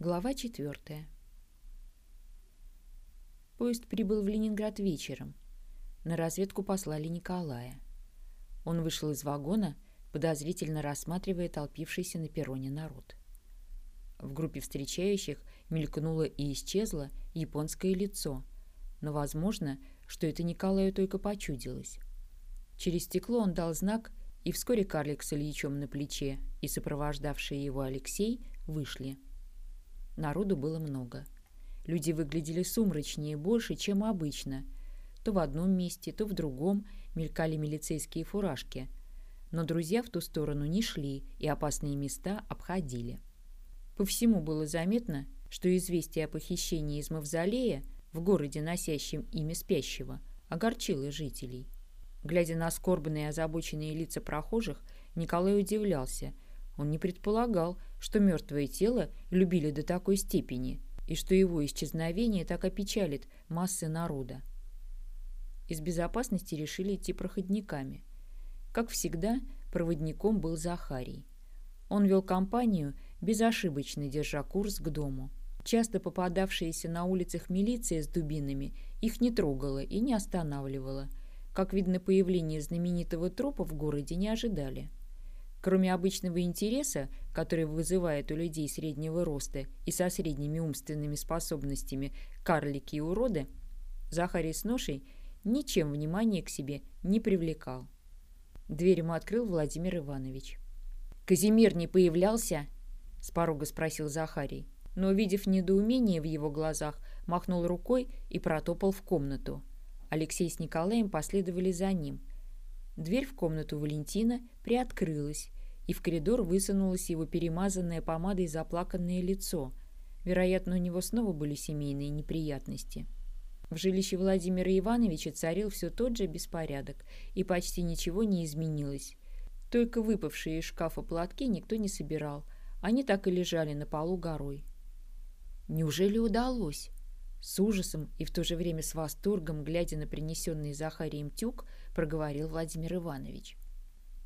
Глава четвертая. Поезд прибыл в Ленинград вечером. На разведку послали Николая. Он вышел из вагона, подозрительно рассматривая толпившийся на перроне народ. В группе встречающих мелькнуло и исчезло японское лицо, но возможно, что это Николаю только почудилось. Через стекло он дал знак, и вскоре карлик с Ильичом на плече и сопровождавший его Алексей вышли. Народу было много. Люди выглядели сумрачнее больше, чем обычно. То в одном месте, то в другом мелькали милицейские фуражки. Но друзья в ту сторону не шли и опасные места обходили. По всему было заметно, что известие о похищении из мавзолея в городе, носящем имя спящего, огорчило жителей. Глядя на скорбные и озабоченные лица прохожих, Николай удивлялся. Он не предполагал, что мертвое тело любили до такой степени и что его исчезновение так опечалит массы народа. Из безопасности решили идти проходниками. Как всегда, проводником был Захарий. Он вел компанию, безошибочно держа курс к дому. Часто попадавшиеся на улицах милиция с дубинами их не трогала и не останавливала. Как видно, появление знаменитого трупа в городе не ожидали. Кроме обычного интереса, который вызывает у людей среднего роста и со средними умственными способностями карлики и уроды, Захарий с ношей ничем внимания к себе не привлекал. Дверь ему открыл Владимир Иванович. «Казимир не появлялся?» — с порога спросил Захарий. Но, увидев недоумение в его глазах, махнул рукой и протопал в комнату. Алексей с Николаем последовали за ним. Дверь в комнату Валентина приоткрылась, и в коридор высунулось его перемазанное помадой заплаканное лицо. Вероятно, у него снова были семейные неприятности. В жилище Владимира Ивановича царил все тот же беспорядок, и почти ничего не изменилось. Только выпавшие из шкафа платки никто не собирал. Они так и лежали на полу горой. Неужели удалось? С ужасом и в то же время с восторгом, глядя на принесенный Захарием тюк, проговорил Владимир Иванович.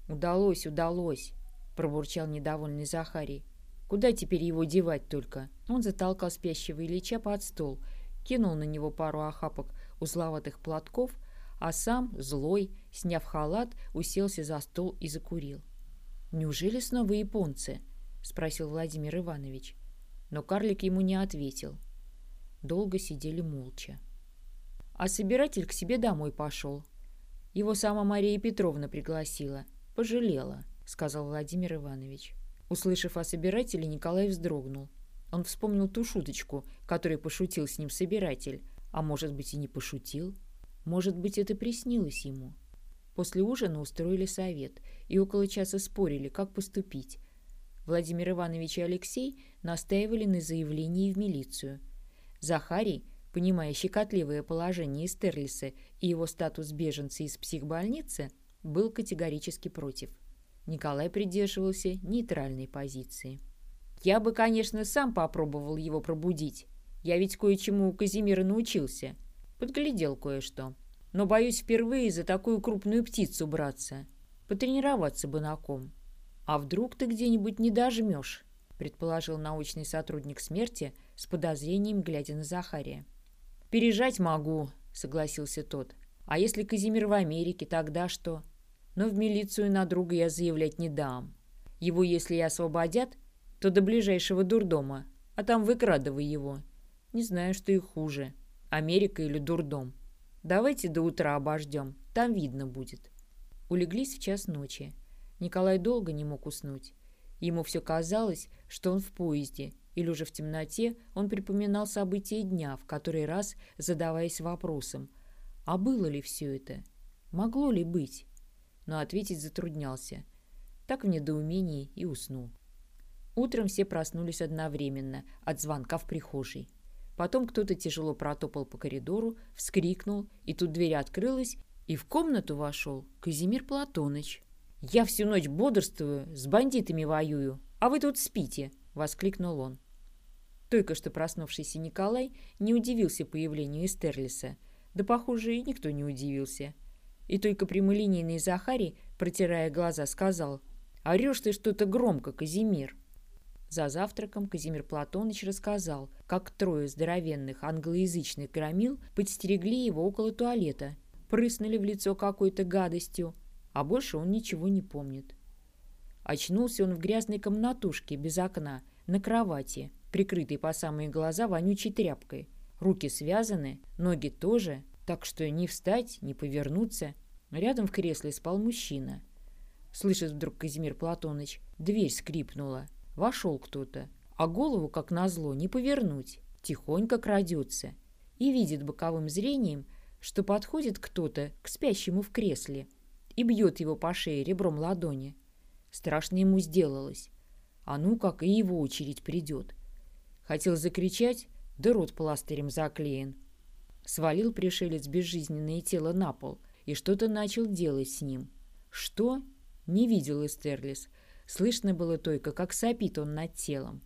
«Удалось, удалось!» — пробурчал недовольный Захарий. «Куда теперь его девать только?» Он затолкал спящего Ильича под стол, кинул на него пару охапок узловатых платков, а сам, злой, сняв халат, уселся за стол и закурил. «Неужели снова японцы?» — спросил Владимир Иванович. Но карлик ему не ответил. Долго сидели молча. А собиратель к себе домой пошел. Его сама Мария Петровна пригласила. Пожалела, сказал Владимир Иванович. Услышав о собирателе, Николай вздрогнул. Он вспомнил ту шуточку, которой пошутил с ним собиратель. А может быть и не пошутил? Может быть, это приснилось ему? После ужина устроили совет и около часа спорили, как поступить. Владимир Иванович и Алексей настаивали на заявлении в милицию – Захарий, понимая щекотливое положение Стерлиса и его статус беженца из психбольницы, был категорически против. Николай придерживался нейтральной позиции. «Я бы, конечно, сам попробовал его пробудить. Я ведь кое-чему у Казимира научился. Подглядел кое-что. Но боюсь впервые за такую крупную птицу браться. Потренироваться бы на ком. А вдруг ты где-нибудь не дожмешь?» Предположил научный сотрудник смерти с подозрением, глядя на Захария. «Пережать могу», — согласился тот. «А если Казимир в Америке, тогда что? Но в милицию на друга я заявлять не дам. Его, если и освободят, то до ближайшего дурдома, а там выкрадывай его. Не знаю, что и хуже, Америка или дурдом. Давайте до утра обождем, там видно будет». Улеглись в час ночи. Николай долго не мог уснуть. Ему все казалось, что он в поезде, или уже в темноте он припоминал события дня, в который раз задаваясь вопросом, а было ли все это? Могло ли быть? Но ответить затруднялся. Так в недоумении и уснул. Утром все проснулись одновременно от звонка в прихожей. Потом кто-то тяжело протопал по коридору, вскрикнул, и тут дверь открылась, и в комнату вошел Казимир Платоныч. «Я всю ночь бодрствую, с бандитами воюю, а вы тут спите!» — воскликнул он. Только что проснувшийся Николай не удивился появлению Эстерлиса. Да, похоже, и никто не удивился. И только прямолинейный Захарий, протирая глаза, сказал «Орешь ты что-то громко, Казимир!» За завтраком Казимир Платоныч рассказал, как трое здоровенных англоязычных громил подстерегли его около туалета, прыснули в лицо какой-то гадостью, а больше он ничего не помнит. Очнулся он в грязной комнатушке без окна, на кровати, прикрытой по самые глаза вонючей тряпкой. Руки связаны, ноги тоже, так что ни встать, ни повернуться. Рядом в кресле спал мужчина. Слышит вдруг Казимир Платоныч, дверь скрипнула. Вошел кто-то, а голову, как назло, не повернуть. Тихонько крадется. И видит боковым зрением, что подходит кто-то к спящему в кресле и бьет его по шее ребром ладони. Страшно ему сделалось. А ну, как и его очередь придет. Хотел закричать, да рот пластырем заклеен. Свалил пришелец безжизненное тело на пол и что-то начал делать с ним. Что? Не видел Эстерлис. Слышно было только, как сопит он над телом.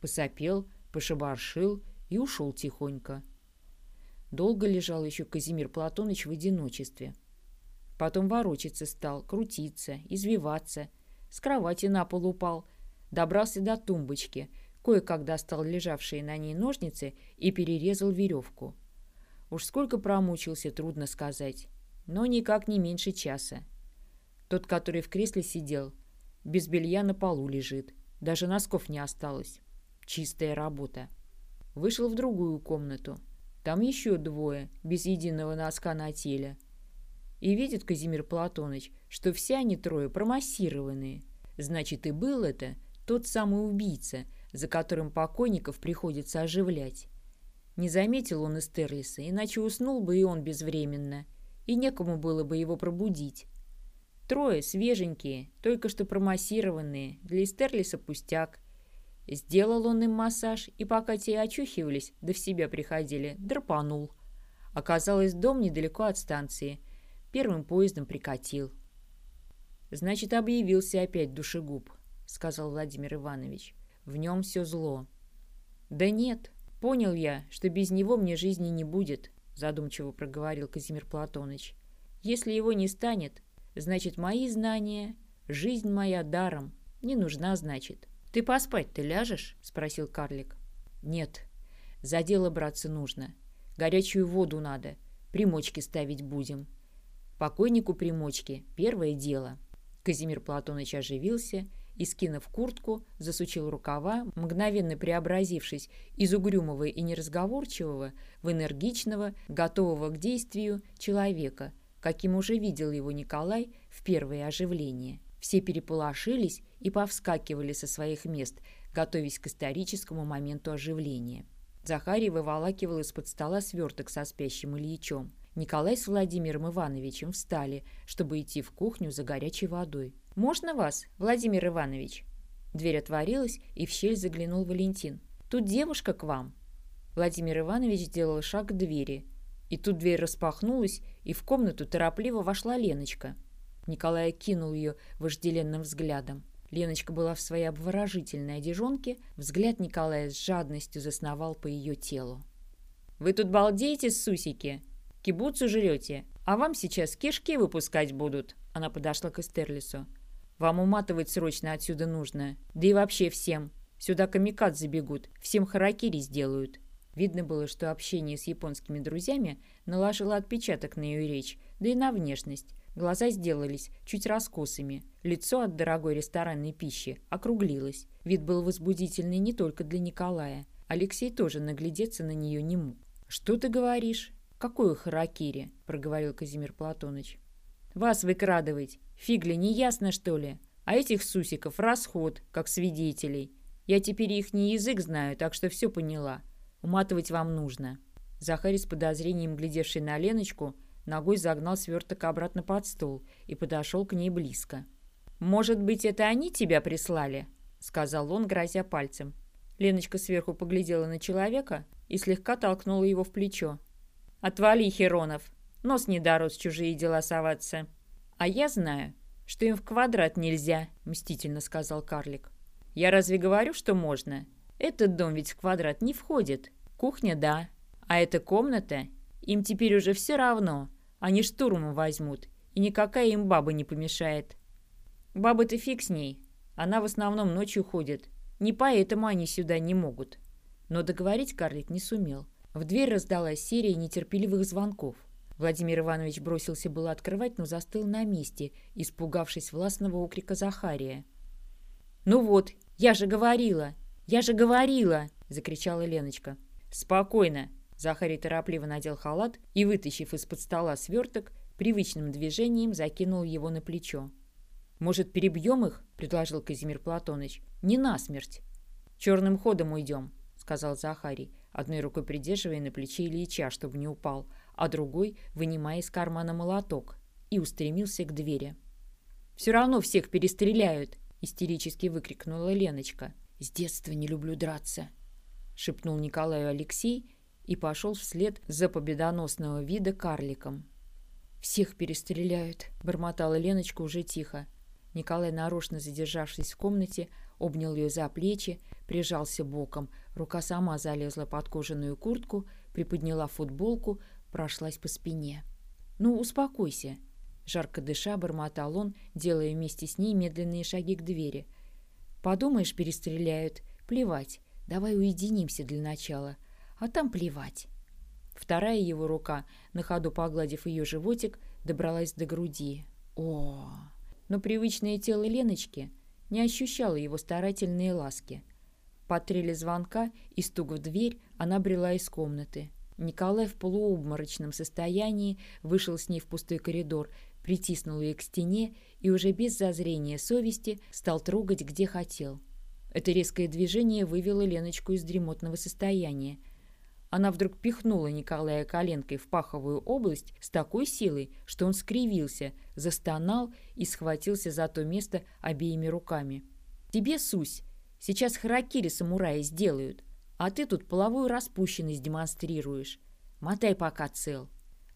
Посопел, пошебаршил и ушел тихонько. Долго лежал еще Казимир Платоныч в одиночестве. Потом ворочаться стал, крутиться, извиваться. С кровати на пол упал. Добрался до тумбочки. Кое-как достал лежавшие на ней ножницы и перерезал веревку. Уж сколько промучился, трудно сказать. Но никак не меньше часа. Тот, который в кресле сидел, без белья на полу лежит. Даже носков не осталось. Чистая работа. Вышел в другую комнату. Там еще двое, без единого носка на теле. И видит Казимир Платоныч, что все они трое промассированные. Значит, и был это тот самый убийца, за которым покойников приходится оживлять. Не заметил он Эстерлиса, иначе уснул бы и он безвременно, и некому было бы его пробудить. Трое свеженькие, только что промассированные, для Эстерлиса пустяк. Сделал он им массаж, и пока те очухивались, да в себя приходили, драпанул. Оказалось, дом недалеко от станции. Первым поездом прикатил. «Значит, объявился опять душегуб», — сказал Владимир Иванович. «В нем все зло». «Да нет, понял я, что без него мне жизни не будет», — задумчиво проговорил Казимир Платоныч. «Если его не станет, значит, мои знания, жизнь моя даром, не нужна, значит». «Ты поспать-то ляжешь?» — спросил карлик. «Нет. За дело браться нужно. Горячую воду надо. Примочки ставить будем. Покойнику примочки — первое дело». Казимир Платоныч оживился и, скинув куртку, засучил рукава, мгновенно преобразившись из угрюмого и неразговорчивого в энергичного, готового к действию человека, каким уже видел его Николай в первое оживление. Все переполошились и повскакивали со своих мест, готовясь к историческому моменту оживления. Захарий выволакивал из-под стола сверток со спящим Ильичом. Николай с Владимиром Ивановичем встали, чтобы идти в кухню за горячей водой. «Можно вас, Владимир Иванович?» Дверь отворилась, и в щель заглянул Валентин. «Тут девушка к вам». Владимир Иванович сделал шаг к двери. И тут дверь распахнулась, и в комнату торопливо вошла Леночка – Николай кинул ее вожделенным взглядом. Леночка была в своей обворожительной одежонке, взгляд Николая с жадностью засновал по ее телу. «Вы тут балдеете, сусики? Кибуцу жрете? А вам сейчас кишки выпускать будут!» Она подошла к Эстерлису. «Вам уматывать срочно отсюда нужно. Да и вообще всем. Сюда камикад забегут, всем харакири сделают». Видно было, что общение с японскими друзьями наложило отпечаток на ее речь, да и на внешность. Глаза сделались чуть раскосыми. Лицо от дорогой ресторанной пищи округлилось. Вид был возбудительный не только для Николая. Алексей тоже наглядеться на нее не мог. «Что ты говоришь? Какую харакири?» – проговорил Казимир Платоныч. «Вас выкрадывать. Фигли, не ясно, что ли? А этих сусиков расход, как свидетелей. Я теперь их не язык знаю, так что все поняла. Уматывать вам нужно». Захарий с подозрением, глядевший на Леночку, Ногой загнал сверток обратно под стол и подошел к ней близко. «Может быть, это они тебя прислали?» — сказал он, грозя пальцем. Леночка сверху поглядела на человека и слегка толкнула его в плечо. «Отвали, Херонов! Нос не дорос чужие дела соваться!» «А я знаю, что им в квадрат нельзя», — мстительно сказал карлик. «Я разве говорю, что можно? Этот дом ведь в квадрат не входит. Кухня — да. А эта комната им теперь уже все равно. Они штурмом возьмут, и никакая им баба не помешает. Баба-то фиг с ней. Она в основном ночью ходит. Не поэтому они сюда не могут. Но договорить карлик не сумел. В дверь раздалась серия нетерпеливых звонков. Владимир Иванович бросился было открывать, но застыл на месте, испугавшись властного окрика Захария. «Ну вот, я же говорила! Я же говорила!» — закричала Леночка. «Спокойно!» Захарий торопливо надел халат и, вытащив из-под стола сверток, привычным движением закинул его на плечо. «Может, перебьем их?» — предложил Казимир Платоныч. «Не насмерть». «Черным ходом уйдем», — сказал Захарий, одной рукой придерживая на плече Ильича, чтобы не упал, а другой вынимая из кармана молоток, и устремился к двери. «Все равно всех перестреляют!» — истерически выкрикнула Леночка. «С детства не люблю драться!» — шепнул Николаю Алексей и пошел вслед за победоносного вида карликом. «Всех перестреляют!» — бормотала Леночка уже тихо. Николай, нарочно задержавшись в комнате, обнял ее за плечи, прижался боком, рука сама залезла под кожаную куртку, приподняла футболку, прошлась по спине. «Ну, успокойся!» Жарко дыша, бормотал он, делая вместе с ней медленные шаги к двери. «Подумаешь, перестреляют. Плевать. Давай уединимся для начала. А там плевать». Вторая его рука, на ходу погладив ее животик, добралась до груди. О! Но привычное тело Леночки не ощущало его старательные ласки. По трели звонка и стук в дверь она брела из комнаты. Николай в полуобморочном состоянии вышел с ней в пустой коридор, притиснул ее к стене и уже без зазрения совести стал трогать, где хотел. Это резкое движение вывело Леночку из дремотного состояния. Она вдруг пихнула Николая коленкой в паховую область с такой силой, что он скривился, застонал и схватился за то место обеими руками. «Тебе, Сусь, сейчас харакири самураи сделают!» А ты тут половую распущенность демонстрируешь. Мотай пока цел».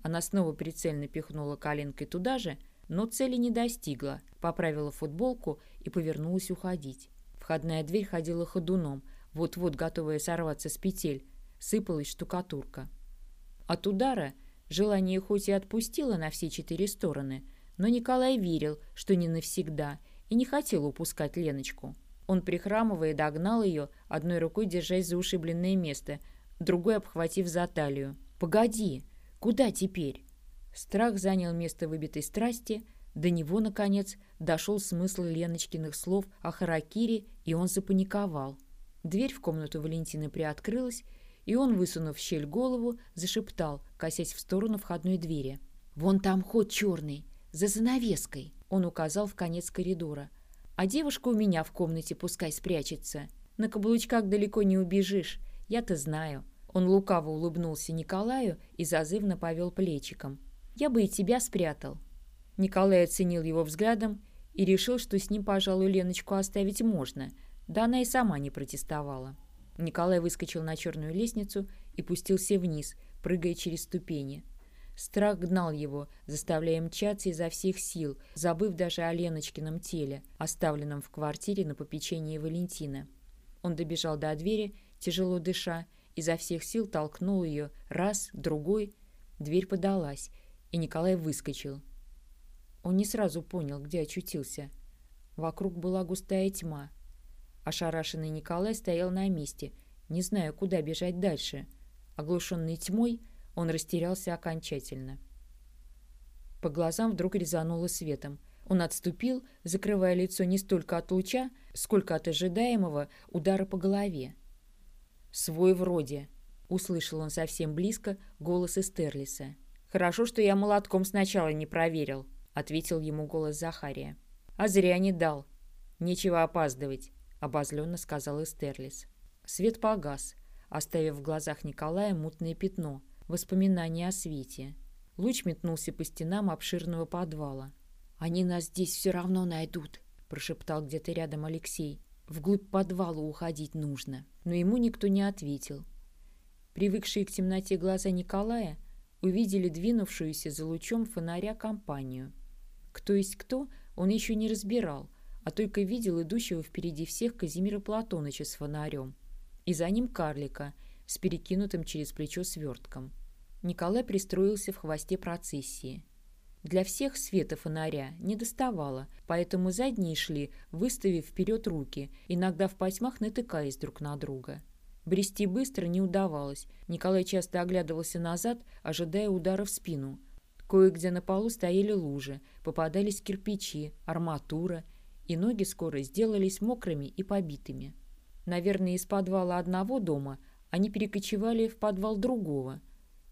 Она снова прицельно пихнула коленкой туда же, но цели не достигла, поправила футболку и повернулась уходить. Входная дверь ходила ходуном, вот-вот готовая сорваться с петель, сыпалась штукатурка. От удара желание хоть и отпустило на все четыре стороны, но Николай верил, что не навсегда, и не хотел упускать Леночку. Он, прихрамывая, догнал ее, одной рукой держась за ушибленное место, другой обхватив за талию. «Погоди! Куда теперь?» Страх занял место выбитой страсти, до него, наконец, дошел смысл Леночкиных слов о Харакире, и он запаниковал. Дверь в комнату Валентины приоткрылась, и он, высунув щель голову, зашептал, косясь в сторону входной двери. «Вон там ход черный, за занавеской!» Он указал в конец коридора. А девушка у меня в комнате пускай спрячется. На каблучках далеко не убежишь, я-то знаю». Он лукаво улыбнулся Николаю и зазывно повел плечиком. «Я бы и тебя спрятал». Николай оценил его взглядом и решил, что с ним, пожалуй, Леночку оставить можно. Да она и сама не протестовала. Николай выскочил на черную лестницу и пустился вниз, прыгая через ступени. Страх гнал его, заставляя мчаться изо всех сил, забыв даже о Леночкином теле, оставленном в квартире на попечении Валентина. Он добежал до двери, тяжело дыша, изо всех сил толкнул ее раз, другой. Дверь подалась, и Николай выскочил. Он не сразу понял, где очутился. Вокруг была густая тьма. Ошарашенный Николай стоял на месте, не зная, куда бежать дальше. Оглушенный тьмой, он растерялся окончательно. По глазам вдруг резануло светом. Он отступил, закрывая лицо не столько от луча, сколько от ожидаемого удара по голове. «Свой вроде», — услышал он совсем близко голос Эстерлиса. «Хорошо, что я молотком сначала не проверил», — ответил ему голос Захария. «А зря не дал. Нечего опаздывать», — обозленно сказал Эстерлис. Свет погас, оставив в глазах Николая мутное пятно — воспоминания о свете. Луч метнулся по стенам обширного подвала. «Они нас здесь все равно найдут», — прошептал где-то рядом Алексей. «Вглубь подвала уходить нужно». Но ему никто не ответил. Привыкшие к темноте глаза Николая увидели двинувшуюся за лучом фонаря компанию. Кто есть кто, он еще не разбирал, а только видел идущего впереди всех Казимира Платоныча с фонарем. И за ним карлика — с перекинутым через плечо свертком. Николай пристроился в хвосте процессии. Для всех света фонаря не доставало, поэтому задние шли, выставив вперед руки, иногда в потьмах натыкаясь друг на друга. Брести быстро не удавалось. Николай часто оглядывался назад, ожидая удара в спину. Кое-где на полу стояли лужи, попадались кирпичи, арматура, и ноги скоро сделались мокрыми и побитыми. Наверное, из подвала одного дома они перекочевали в подвал другого.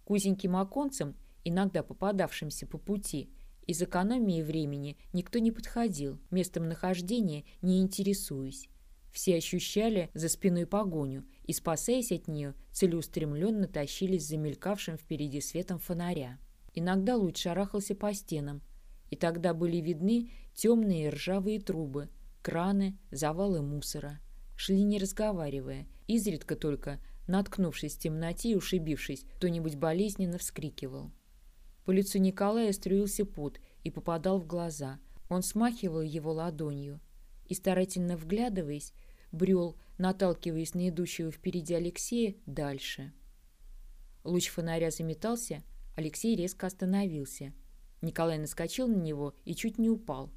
К узеньким оконцам, иногда попадавшимся по пути, из экономии времени никто не подходил, местом нахождения не интересуясь. Все ощущали за спиной погоню и, спасаясь от нее, целеустремленно тащились за мелькавшим впереди светом фонаря. Иногда луч шарахался по стенам, и тогда были видны темные ржавые трубы, краны, завалы мусора. Шли не разговаривая, изредка только, наткнувшись в темноте и ушибившись, кто-нибудь болезненно вскрикивал. По лицу Николая струился пот и попадал в глаза. Он смахивал его ладонью и, старательно вглядываясь, брел, наталкиваясь на идущего впереди Алексея, дальше. Луч фонаря заметался, Алексей резко остановился. Николай наскочил на него и чуть не упал.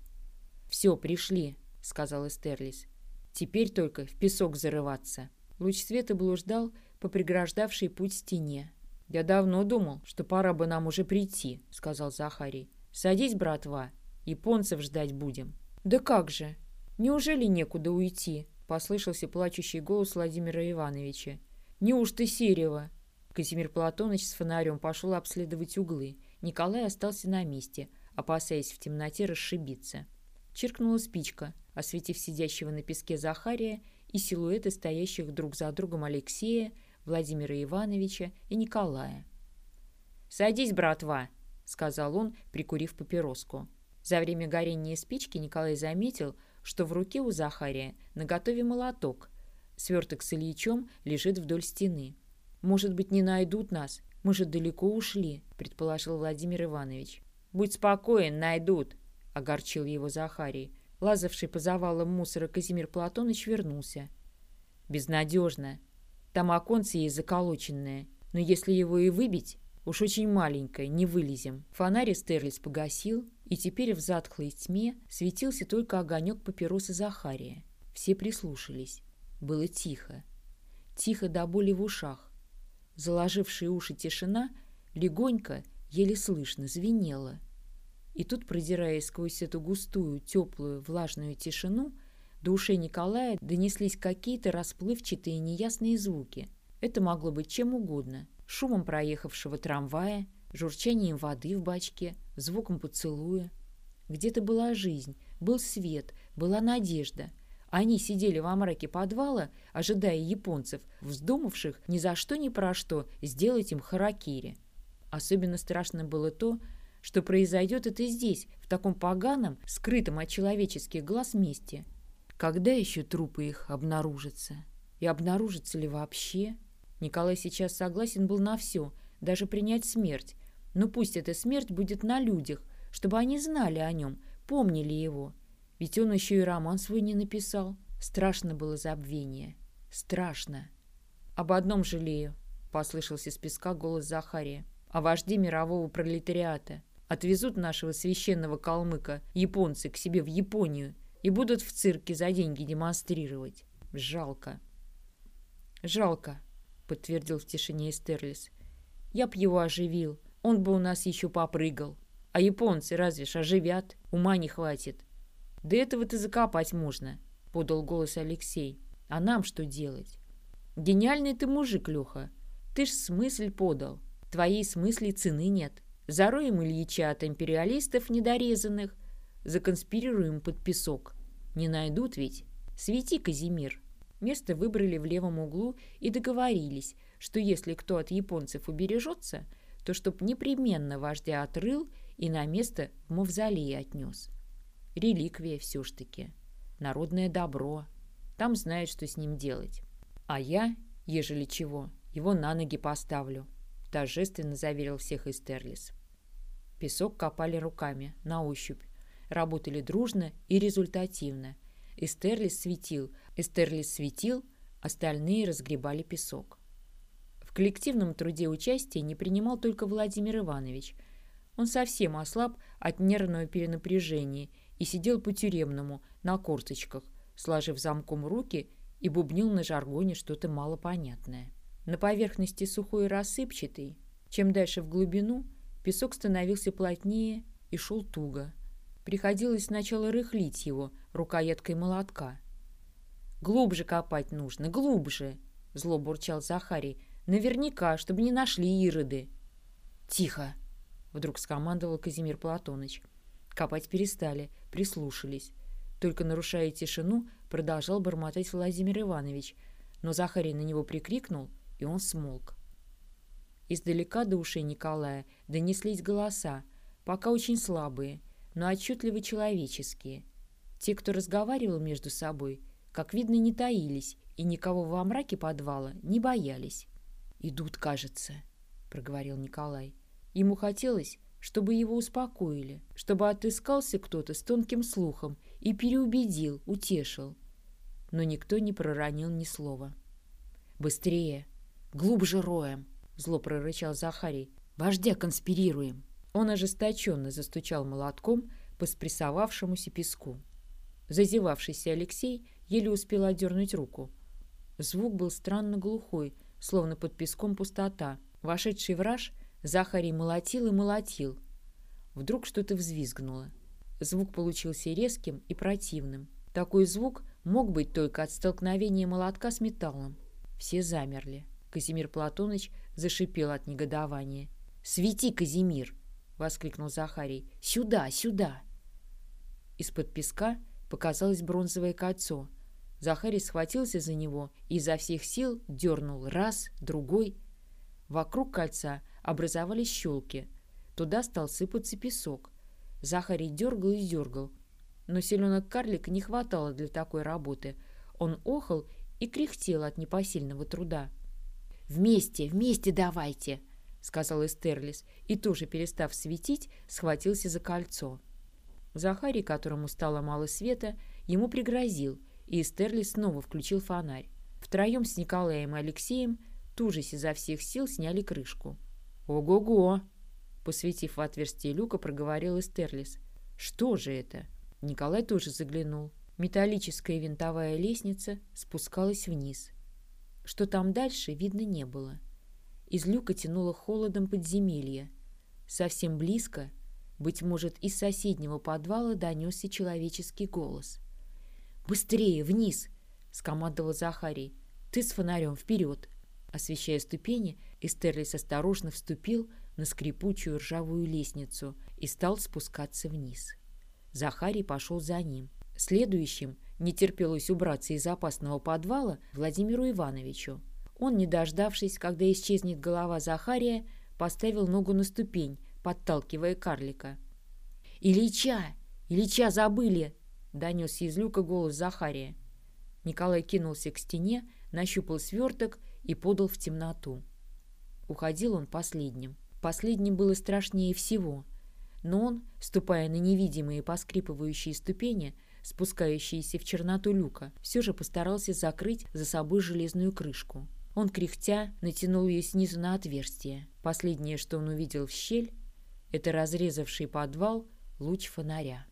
«Все, пришли», — сказал Эстерлис. «Теперь только в песок зарываться». Луч света блуждал по преграждавшей путь стене. «Я давно думал, что пора бы нам уже прийти», — сказал Захарий. «Садись, братва, японцев ждать будем». «Да как же? Неужели некуда уйти?» — послышался плачущий голос Владимира Ивановича. «Неужто Сирева?» Казимир Платоныч с фонарем пошел обследовать углы. Николай остался на месте, опасаясь в темноте расшибиться. Чиркнула спичка, осветив сидящего на песке Захария и силуэты стоящих друг за другом Алексея, Владимира Ивановича и Николая. «Садись, братва!» — сказал он, прикурив папироску. За время горения спички Николай заметил, что в руке у Захария наготове молоток. Сверток с Ильичом лежит вдоль стены. «Может быть, не найдут нас? Мы же далеко ушли», — предположил Владимир Иванович. «Будь спокоен, найдут», — огорчил его Захарий. Лазавший по завалам мусора Казимир Платоныч вернулся. «Безнадежно. Там оконце есть заколоченное. Но если его и выбить, уж очень маленькое, не вылезем». Фонарь Стерлиц погасил, и теперь в затхлой тьме светился только огонек папиросы Захария. Все прислушались. Было тихо. Тихо до боли в ушах. Заложившая уши тишина легонько, еле слышно, звенела. И тут, продираясь сквозь эту густую, теплую, влажную тишину, до ушей Николая донеслись какие-то расплывчатые неясные звуки. Это могло быть чем угодно. Шумом проехавшего трамвая, журчанием воды в бачке, звуком поцелуя. Где-то была жизнь, был свет, была надежда — они сидели во мраке подвала, ожидая японцев, вздумавших ни за что ни про что сделать им харакири. Особенно страшно было то, что произойдет это здесь, в таком поганом, скрытом от человеческих глаз месте. Когда еще трупы их обнаружатся? И обнаружатся ли вообще? Николай сейчас согласен был на все, даже принять смерть. Но пусть эта смерть будет на людях, чтобы они знали о нем, помнили его. Ведь он еще и роман свой не написал. Страшно было забвение. Страшно. «Об одном жалею», — послышался с песка голос Захария. «О вожде мирового пролетариата. Отвезут нашего священного калмыка японцы к себе в Японию и будут в цирке за деньги демонстрировать. Жалко». «Жалко», — подтвердил в тишине Эстерлис. «Я б его оживил. Он бы у нас еще попрыгал. А японцы разве ж оживят? Ума не хватит. «Да этого-то закопать можно», — подал голос Алексей. «А нам что делать?» «Гениальный ты мужик, Леха. Ты ж смысль подал. Твоей смысле цены нет. Зароем Ильича от империалистов недорезанных, законспирируем под песок. Не найдут ведь? Свети, Казимир». Место выбрали в левом углу и договорились, что если кто от японцев убережется, то чтоб непременно вождя отрыл и на место в мавзолей отнес. Реликвия все ж таки. Народное добро. Там знают, что с ним делать. А я, ежели чего, его на ноги поставлю. Торжественно заверил всех Эстерлис. Песок копали руками, на ощупь. Работали дружно и результативно. Эстерлис светил, Эстерлис светил, остальные разгребали песок. В коллективном труде участия не принимал только Владимир Иванович. Он совсем ослаб от нервного перенапряжения и сидел по-тюремному, на корточках, сложив замком руки и бубнил на жаргоне что-то малопонятное. На поверхности сухой и рассыпчатый, чем дальше в глубину, песок становился плотнее и шел туго. Приходилось сначала рыхлить его рукояткой молотка. «Глубже копать нужно, глубже!» — зло бурчал Захарий. «Наверняка, чтобы не нашли ироды!» «Тихо!» — вдруг скомандовал Казимир Платоныч. Копать перестали, прислушались. Только нарушая тишину, продолжал бормотать Владимир Иванович, но Захарий на него прикрикнул, и он смолк. Издалека до ушей Николая донеслись голоса, пока очень слабые, но отчетливо человеческие. Те, кто разговаривал между собой, как видно, не таились и никого во мраке подвала не боялись. «Идут, кажется», — проговорил Николай. Ему хотелось, чтобы его успокоили, чтобы отыскался кто-то с тонким слухом и переубедил, утешил. Но никто не проронил ни слова. «Быстрее! Глубже роем!» — зло прорычал Захарий. «Вождя конспирируем!» Он ожесточенно застучал молотком по спрессовавшемуся песку. Зазевавшийся Алексей еле успел отдернуть руку. Звук был странно глухой, словно под песком пустота. Вошедший враж Захарий молотил и молотил. Вдруг что-то взвизгнуло. Звук получился резким и противным. Такой звук мог быть только от столкновения молотка с металлом. Все замерли. Казимир Платоныч зашипел от негодования. «Свети, Казимир!» — воскликнул Захарий. «Сюда, сюда!» Из-под песка показалось бронзовое кольцо. Захарий схватился за него и изо всех сил дернул раз, другой. Вокруг кольца образовались щелки. Туда стал сыпаться песок. Захарий дергал и дергал. Но селенок карлика не хватало для такой работы. Он охал и кряхтел от непосильного труда. «Вместе, вместе давайте!» — сказал Эстерлис, и тоже, перестав светить, схватился за кольцо. Захарий, которому стало мало света, ему пригрозил, и Эстерлис снова включил фонарь. Втроем с Николаем и Алексеем тужись изо всех сил сняли крышку. «Ого-го!» Посветив в отверстие люка, проговорил Эстерлис. «Что же это?» Николай тоже заглянул. Металлическая винтовая лестница спускалась вниз. Что там дальше, видно не было. Из люка тянуло холодом подземелья. Совсем близко, быть может, из соседнего подвала донесся человеческий голос. «Быстрее, вниз!» — скомандовал Захарий. «Ты с фонарем вперед!» Освещая ступени, Эстерлис осторожно вступил на скрипучую ржавую лестницу и стал спускаться вниз. Захарий пошел за ним. Следующим не терпелось убраться из опасного подвала Владимиру Ивановичу. Он, не дождавшись, когда исчезнет голова Захария, поставил ногу на ступень, подталкивая карлика. «Ильича! Ильича забыли!» — донесся из люка голос Захария. Николай кинулся к стене, нащупал сверток и подал в темноту. Уходил он последним. Последним было страшнее всего. Но он, ступая на невидимые поскрипывающие ступени, спускающиеся в черноту люка, все же постарался закрыть за собой железную крышку. Он, кряхтя, натянул ее снизу на отверстие. Последнее, что он увидел в щель, это разрезавший подвал луч фонаря.